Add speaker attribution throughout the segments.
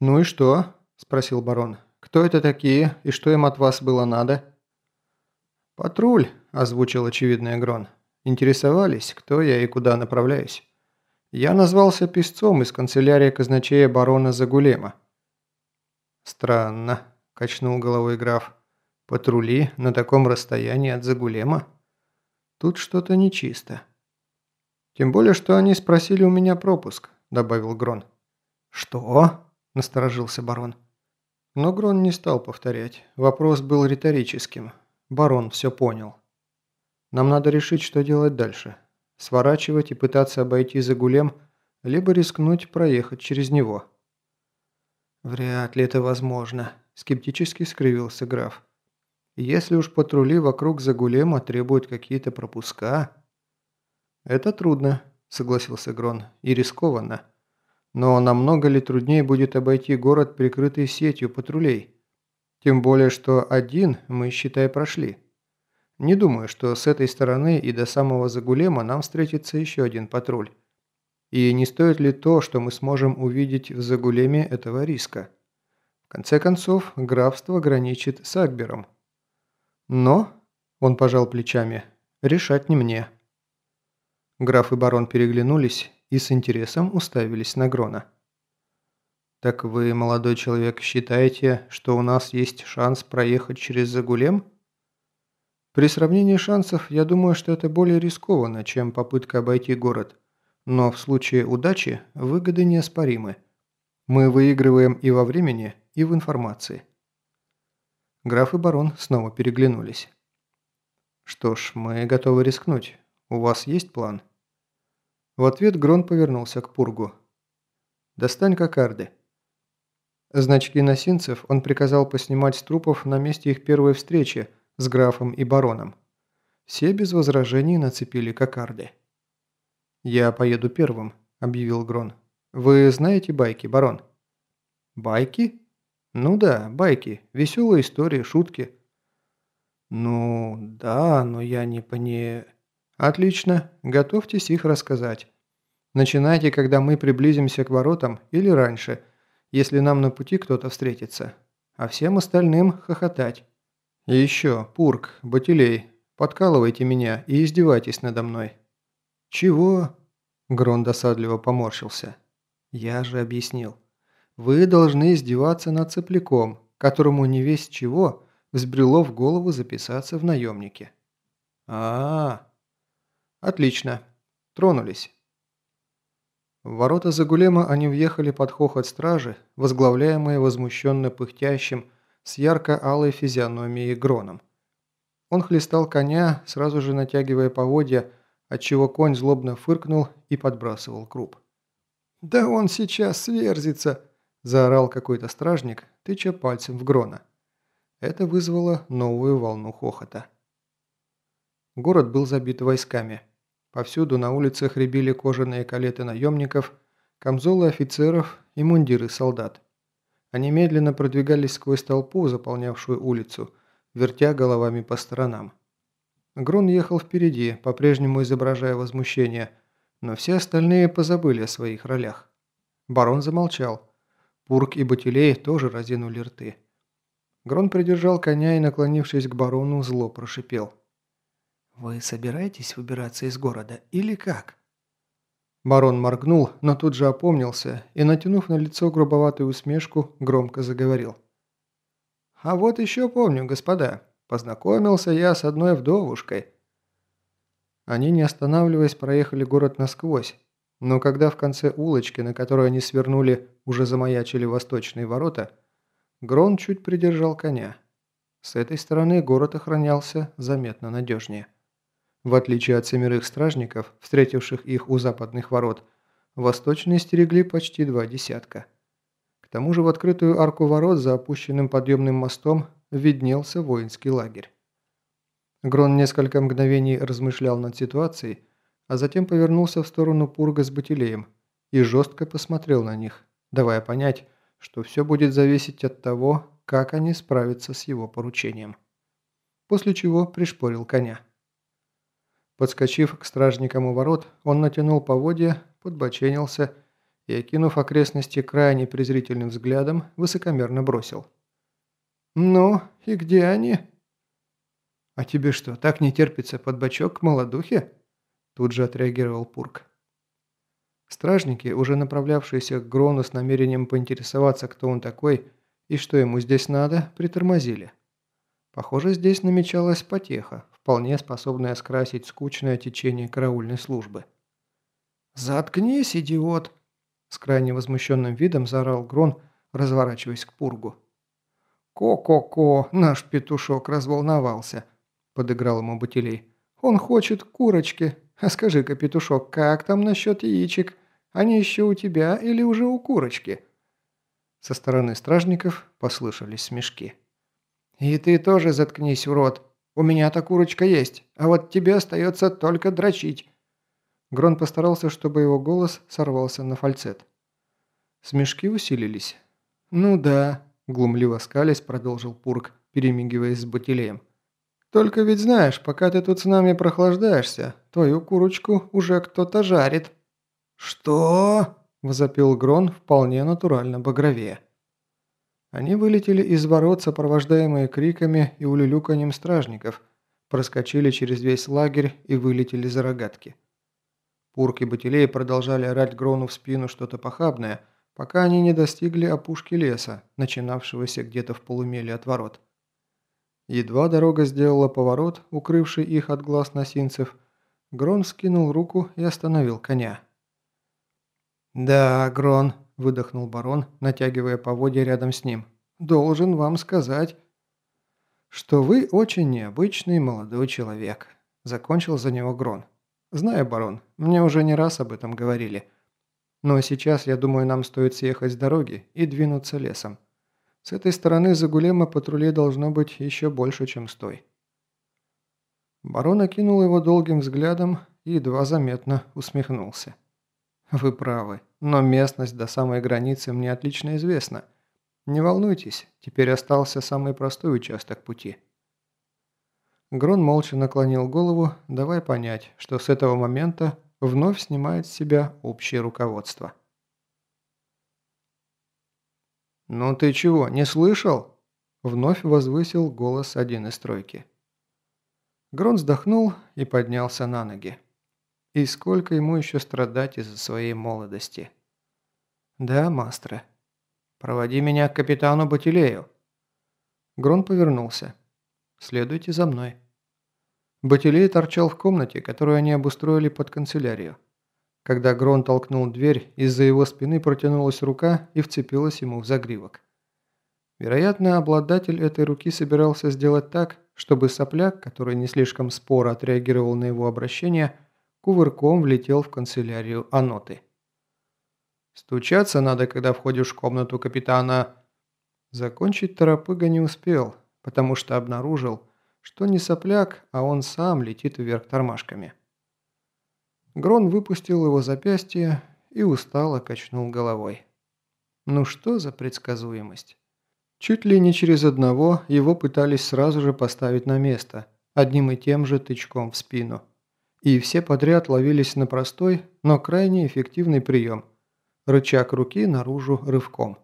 Speaker 1: «Ну и что?» – спросил барон. «Кто это такие и что им от вас было надо?» «Патруль», – озвучил очевидный Грон. «Интересовались, кто я и куда направляюсь. Я назвался писцом из канцелярии казначея барона Загулема». «Странно», – качнул головой граф. «Патрули на таком расстоянии от Загулема? Тут что-то нечисто». «Тем более, что они спросили у меня пропуск», – добавил Грон. «Что?» – насторожился барон. Но Грон не стал повторять. Вопрос был риторическим. Барон все понял. «Нам надо решить, что делать дальше. Сворачивать и пытаться обойти Загулем, либо рискнуть проехать через него». «Вряд ли это возможно», – скептически скривился граф. «Если уж патрули вокруг Загулема требуют какие-то пропуска...» «Это трудно», – согласился Грон, – «и рискованно. Но намного ли труднее будет обойти город, прикрытый сетью патрулей? Тем более, что один мы, считай, прошли. Не думаю, что с этой стороны и до самого Загулема нам встретится еще один патруль. И не стоит ли то, что мы сможем увидеть в Загулеме этого риска? В конце концов, графство граничит с Акбером. Но, он пожал плечами, решать не мне. Граф и барон переглянулись и с интересом уставились на Грона. «Так вы, молодой человек, считаете, что у нас есть шанс проехать через Загулем?» «При сравнении шансов, я думаю, что это более рискованно, чем попытка обойти город. Но в случае удачи выгоды неоспоримы. Мы выигрываем и во времени, и в информации». Граф и барон снова переглянулись. «Что ж, мы готовы рискнуть. У вас есть план?» В ответ Грон повернулся к Пургу. «Достань кокарды». Значки носинцев он приказал поснимать с трупов на месте их первой встречи с графом и бароном. Все без возражений нацепили кокарды. «Я поеду первым», – объявил Грон. «Вы знаете байки, барон?» «Байки?» «Ну да, байки. Веселые истории, шутки». «Ну, да, но я не поне...» «Отлично. Готовьтесь их рассказать. Начинайте, когда мы приблизимся к воротам или раньше, если нам на пути кто-то встретится. А всем остальным хохотать. И еще, Пурк, Батилей, подкалывайте меня и издевайтесь надо мной». «Чего?» Грон досадливо поморщился. «Я же объяснил. Вы должны издеваться над цепляком, которому не весь чего взбрело в голову записаться в наемнике». «А-а-а!» «Отлично. Тронулись». В ворота Загулема они въехали под хохот стражи, возглавляемые возмущенно пыхтящим, с ярко-алой физиономией Гроном. Он хлестал коня, сразу же натягивая поводья, отчего конь злобно фыркнул и подбрасывал круп. «Да он сейчас сверзится!» – заорал какой-то стражник, тыча пальцем в Грона. Это вызвало новую волну хохота. Город был забит войсками – Повсюду на улицах рябили кожаные калеты наемников, камзолы офицеров и мундиры солдат. Они медленно продвигались сквозь толпу, заполнявшую улицу, вертя головами по сторонам. Грон ехал впереди, по-прежнему изображая возмущение, но все остальные позабыли о своих ролях. Барон замолчал. Пурк и Батилей тоже разинули рты. Грон придержал коня и, наклонившись к барону, зло прошипел – «Вы собираетесь выбираться из города или как?» Барон моргнул, но тут же опомнился и, натянув на лицо грубоватую усмешку, громко заговорил. «А вот еще помню, господа, познакомился я с одной вдовушкой». Они, не останавливаясь, проехали город насквозь, но когда в конце улочки, на которой они свернули, уже замаячили восточные ворота, Грон чуть придержал коня. С этой стороны город охранялся заметно надежнее. В отличие от семерых стражников, встретивших их у западных ворот, восточные стерегли почти два десятка. К тому же в открытую арку ворот за опущенным подъемным мостом виднелся воинский лагерь. Грон несколько мгновений размышлял над ситуацией, а затем повернулся в сторону Пурга с Батилеем и жестко посмотрел на них, давая понять, что все будет зависеть от того, как они справятся с его поручением. После чего пришпорил коня. Подскочив к стражникам у ворот, он натянул поводья, подбоченился и, окинув окрестности крайне презрительным взглядом, высокомерно бросил. «Ну, и где они?» «А тебе что, так не терпится под бочок к молодухе?» Тут же отреагировал Пурк. Стражники, уже направлявшиеся к Грону с намерением поинтересоваться, кто он такой и что ему здесь надо, притормозили. Похоже, здесь намечалась потеха, вполне способная скрасить скучное течение караульной службы. «Заткнись, идиот!» С крайне возмущенным видом заорал Грон, разворачиваясь к Пургу. «Ко-ко-ко, наш петушок разволновался», – подыграл ему Батилей. «Он хочет курочки. А скажи-ка, петушок, как там насчет яичек? Они еще у тебя или уже у курочки?» Со стороны стражников послышались смешки. «И ты тоже заткнись, урод. У меня-то курочка есть, а вот тебе остается только дрочить». Грон постарался, чтобы его голос сорвался на фальцет. Смешки усилились. «Ну да», – глумливо скалясь, продолжил Пурк, перемигиваясь с Батилеем. «Только ведь знаешь, пока ты тут с нами прохлаждаешься, твою курочку уже кто-то жарит». «Что?» – возопил Грон вполне натурально багровее. Они вылетели из ворот, сопровождаемые криками и улюлюканьем стражников, проскочили через весь лагерь и вылетели за рогатки. Пурк и Батилей продолжали орать Грону в спину что-то похабное, пока они не достигли опушки леса, начинавшегося где-то в полумиле от ворот. Едва дорога сделала поворот, укрывший их от глаз носинцев, Грон скинул руку и остановил коня. «Да, Грон», – выдохнул барон, натягивая поводья рядом с ним. «Должен вам сказать, что вы очень необычный молодой человек», – закончил за него Грон. «Знаю, барон, мне уже не раз об этом говорили. Но сейчас, я думаю, нам стоит съехать с дороги и двинуться лесом. С этой стороны Загулема патрулей должно быть еще больше, чем с той». Барон окинул его долгим взглядом и едва заметно усмехнулся. «Вы правы, но местность до самой границы мне отлично известна. Не волнуйтесь, теперь остался самый простой участок пути». Грон молча наклонил голову, давая понять, что с этого момента вновь снимает с себя общее руководство. «Ну ты чего, не слышал?» Вновь возвысил голос один из тройки. Грон вздохнул и поднялся на ноги. И сколько ему еще страдать из-за своей молодости. «Да, мастер. Проводи меня к капитану Батилею». Грон повернулся. «Следуйте за мной». Батилей торчал в комнате, которую они обустроили под канцелярию. Когда Грон толкнул дверь, из-за его спины протянулась рука и вцепилась ему в загривок. Вероятно, обладатель этой руки собирался сделать так, чтобы сопляк, который не слишком споро отреагировал на его обращение, кувырком влетел в канцелярию Аноты. «Стучаться надо, когда входишь в комнату капитана...» Закончить торопыга не успел, потому что обнаружил, что не сопляк, а он сам летит вверх тормашками. Грон выпустил его запястье и устало качнул головой. Ну что за предсказуемость? Чуть ли не через одного его пытались сразу же поставить на место, одним и тем же тычком в спину и все подряд ловились на простой, но крайне эффективный прием – рычаг руки наружу рывком.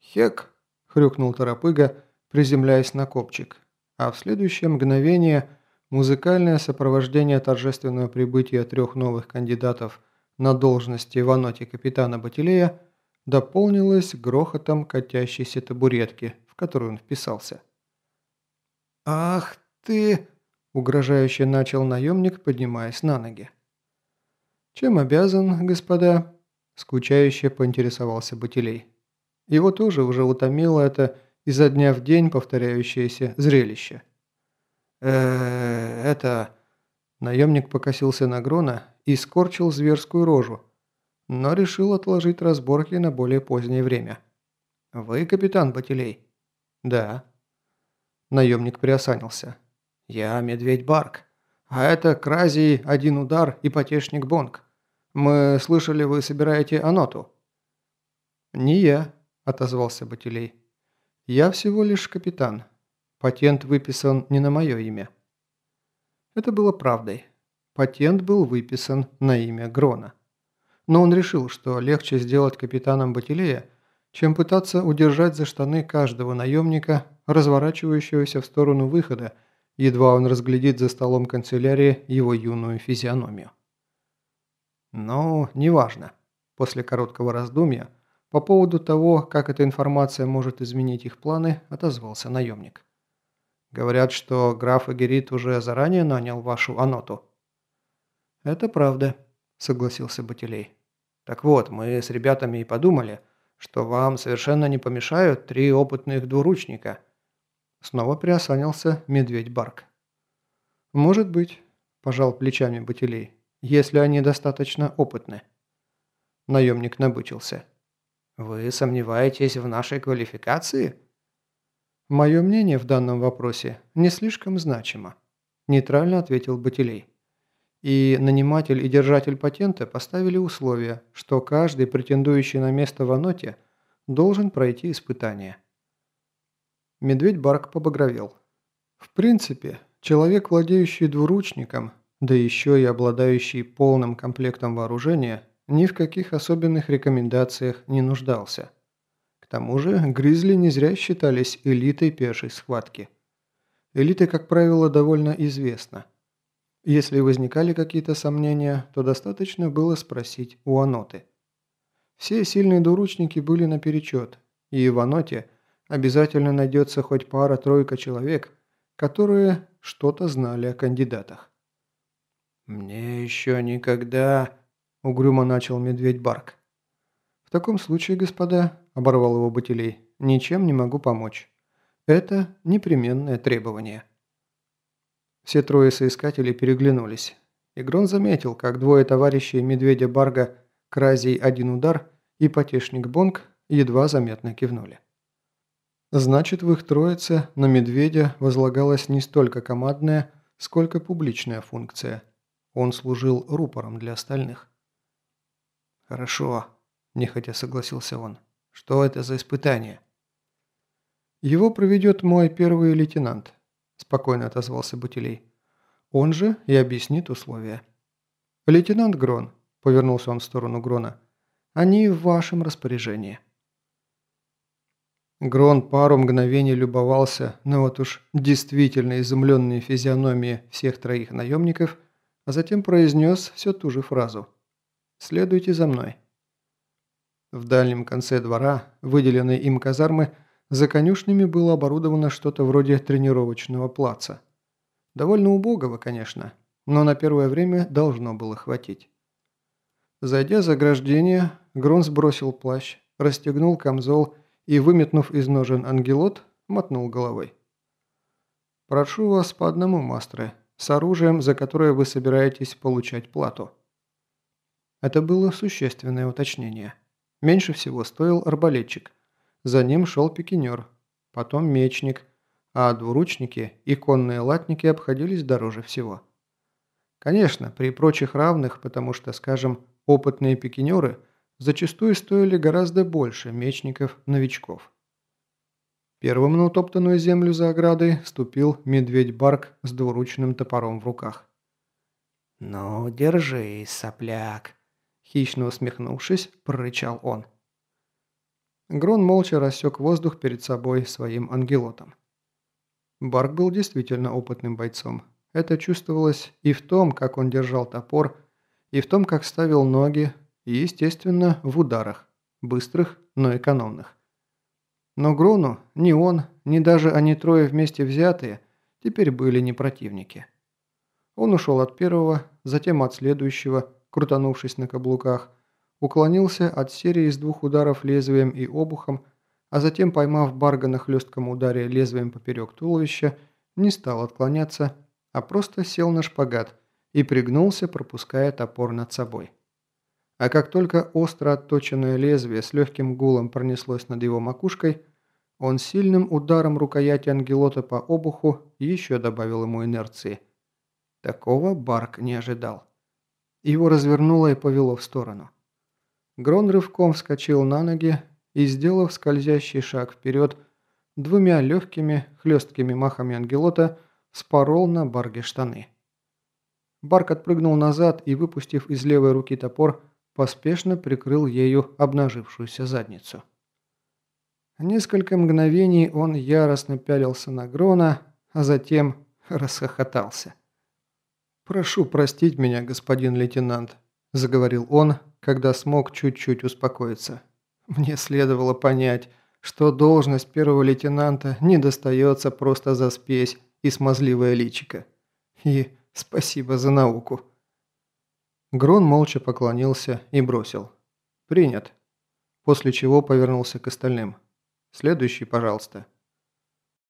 Speaker 1: «Хек!» – хрюкнул торопыга, приземляясь на копчик, а в следующее мгновение музыкальное сопровождение торжественного прибытия трех новых кандидатов на должности в аноте капитана Батилея дополнилось грохотом катящейся табуретки, в которую он вписался. «Ах ты!» Угрожающе начал наемник, поднимаясь на ноги. «Чем обязан, господа?» – скучающе поинтересовался Батилей. Его тоже уже утомило это изо дня в день повторяющееся зрелище. э это...» Наемник покосился на Грона и скорчил зверскую рожу, но решил отложить разборки на более позднее время. «Вы капитан Батилей?» «Да». Наемник приосанился. «Я медведь Барк. А это Кразий один удар и потешник Бонг. Мы слышали, вы собираете аноту». «Не я», – отозвался Батилей. «Я всего лишь капитан. Патент выписан не на мое имя». Это было правдой. Патент был выписан на имя Грона. но он решил, что легче сделать капитаном Батилея, чем пытаться удержать за штаны каждого наемника, разворачивающегося в сторону выхода, едва он разглядит за столом канцелярии его юную физиономию. «Ну, неважно», – после короткого раздумья – по поводу того, как эта информация может изменить их планы, отозвался наемник. Говорят, что граф Агерит уже заранее нанял вашу аноту. Это правда, согласился Батилей. Так вот, мы с ребятами и подумали, что вам совершенно не помешают три опытных двуручника. Снова приосанился медведь Барк. Может быть, пожал плечами Батилей, если они достаточно опытны. Наемник набычился. Вы сомневаетесь в нашей квалификации? Мое мнение в данном вопросе не слишком значимо, нейтрально ответил Батилей. И наниматель и держатель патента поставили условие, что каждый, претендующий на место в аноте, должен пройти испытание. Медведь Барк побагровел. В принципе, человек, владеющий двуручником, да еще и обладающий полным комплектом вооружения, ни в каких особенных рекомендациях не нуждался. К тому же гризли не зря считались элитой пешей схватки. Элиты, как правило, довольно известна. Если возникали какие-то сомнения, то достаточно было спросить у Аноты. Все сильные двуручники были наперечет, и в Аноте обязательно найдется хоть пара-тройка человек, которые что-то знали о кандидатах. «Мне еще никогда...» Угрюмо начал медведь Барк. «В таком случае, господа», – оборвал его Батилей, – «ничем не могу помочь. Это непременное требование». Все трое соискателей переглянулись. Игрон заметил, как двое товарищей медведя Барга, Кразий один удар и потешник Бонг едва заметно кивнули. Значит, в их троице на медведя возлагалась не столько командная, сколько публичная функция. Он служил рупором для остальных. «Хорошо», – нехотя согласился он. «Что это за испытание?» «Его проведет мой первый лейтенант», – спокойно отозвался Бутилей. «Он же и объяснит условия». «Лейтенант Грон», – повернулся он в сторону Грона, – «они в вашем распоряжении». Грон пару мгновений любовался на вот уж действительно изумленные физиономии всех троих наемников, а затем произнес всю ту же фразу – Следуйте за мной». В дальнем конце двора, выделенной им казармы, за конюшнями было оборудовано что-то вроде тренировочного плаца. Довольно убогого, конечно, но на первое время должно было хватить. Зайдя за ограждение, Грон сбросил плащ, расстегнул камзол и, выметнув из ножен ангелот, мотнул головой. «Прошу вас по одному, мастры, с оружием, за которое вы собираетесь получать плату». Это было существенное уточнение. Меньше всего стоил арбалетчик. За ним шел пикинер, потом мечник, а двуручники и конные латники обходились дороже всего. Конечно, при прочих равных, потому что, скажем, опытные пикинеры зачастую стоили гораздо больше мечников-новичков. Первым на утоптанную землю за оградой ступил медведь-барк с двуручным топором в руках. «Ну, держись, сопляк», Хищно усмехнувшись, прорычал он. Грон молча рассек воздух перед собой своим ангелотом. Барк был действительно опытным бойцом. Это чувствовалось и в том, как он держал топор, и в том, как ставил ноги, и, естественно, в ударах, быстрых, но экономных. Но Грону ни он, ни даже они трое вместе взятые теперь были не противники. Он ушел от первого, затем от следующего, крутанувшись на каблуках, уклонился от серии из двух ударов лезвием и обухом, а затем, поймав Барга на хлестком ударе лезвием поперек туловища, не стал отклоняться, а просто сел на шпагат и пригнулся, пропуская топор над собой. А как только остро отточенное лезвие с легким гулом пронеслось над его макушкой, он сильным ударом рукояти ангелота по обуху еще добавил ему инерции. Такого Барк не ожидал. Его развернуло и повело в сторону. Грон рывком вскочил на ноги и, сделав скользящий шаг вперед, двумя легкими, хлесткими махами ангелота спорол на барге штаны. Барк отпрыгнул назад и, выпустив из левой руки топор, поспешно прикрыл ею обнажившуюся задницу. Несколько мгновений он яростно пялился на Грона, а затем расхохотался. «Прошу простить меня, господин лейтенант», – заговорил он, когда смог чуть-чуть успокоиться. «Мне следовало понять, что должность первого лейтенанта не достается просто за спесь и смазливое личико. И спасибо за науку». Грон молча поклонился и бросил. «Принят». После чего повернулся к остальным. «Следующий, пожалуйста».